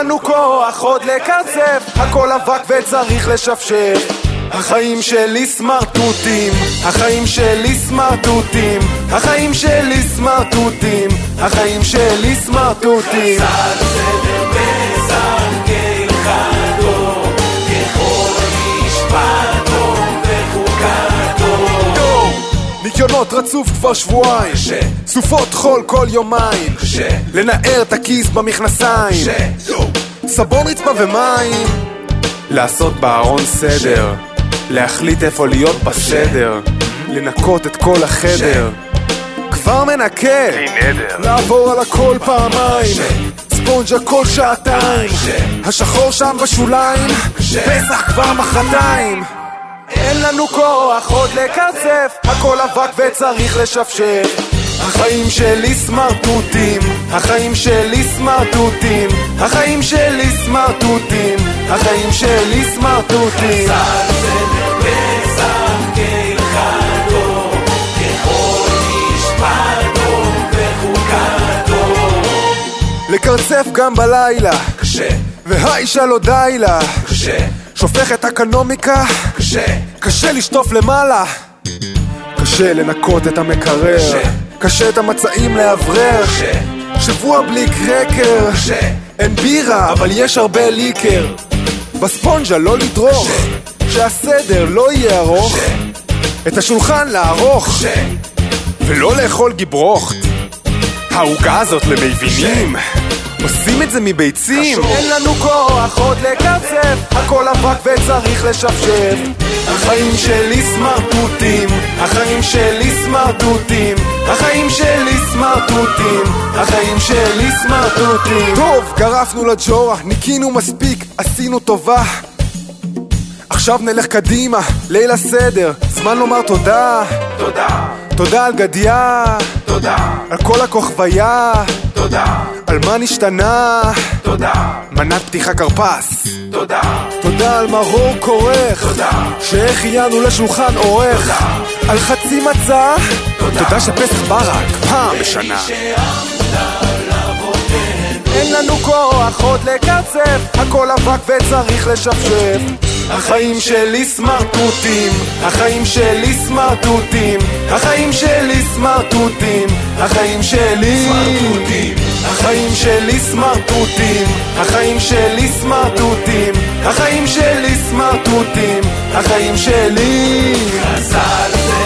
לנו כוח עוד לקרצף, הכל אבק וצריך לשפשף. החיים שלי סמרטוטים, החיים שלי סמרטוטים, החיים שלי סמרטוטים, החיים שלי סמרטוטים. ניקיונות רצוף כבר שבועיים. קשה. סופות חול כל יומיים. קשה. לנער את הכיס במכנסיים. סבון רצפה ומים. לעשות בארון סדר. להחליט איפה להיות בסדר. לנקות את כל החדר. כבר מנקה. לעבור על הכל פעמיים. ספונג'ה כל שעתיים. השחור שם בשוליים. פסח כבר מחרתיים אין לנו כוח עוד לקרצף, הכל אבק וצריך לשפשף. החיים שלי סמרטוטים, החיים שלי סמרטוטים, החיים שלי סמרטוטים, החיים שלי סמרטוטים. לקרצף גם בלילה, קשה, והאישה לא די לה. קשה, שופך את אקונומיקה, קשה, קשה לשטוף למעלה. קשה לנקות את המקרר. קשה. קשה את המצעים לאוורר. קשה, שבוע בלי קרקר. קשה, אין בירה אבל יש הרבה ליקר. בספונג'ה לא לדרוך. שהסדר לא יהיה ארוך. את השולחן לערוך. קשה, ולא לאכול גיברוכט. העוגה הזאת למבינים עושים את זה מביצים. אין לנו כוח עוד לקצף הכל אבק וצריך לשפשף. החיים שלי סמרטוטים החיים שלי סמרטוטים החיים שלי סמרטוטים החיים שלי סמרטוטים. טוב, גרפנו לג'ורה, ניקינו מספיק, עשינו טובה. עכשיו נלך קדימה, ליל הסדר, זמן לומר תודה. תודה, תודה על גדיה, תודה, על כל הכוכביה, תודה, על מה נשתנה, תודה, מנת פתיחה כרפס. תודה, תודה על מרור כורך, תודה. שהחיינו לשולחן עורך, על חצי מצה, תודה. שפסח בא רק פעם בשנה. אין לנו כוח עוד לקצף, הכל אבק וצריך לשפשף. החיים שלי סמרטוטים, החיים שלי סמרטוטים, החיים שלי סמרטוטים, החיים שלי סמרטוטים. החיים שלי סמרטוטים, החיים שלי סמרטוטים, החיים שלי סמרטוטים, החיים שלי. חז"ל זה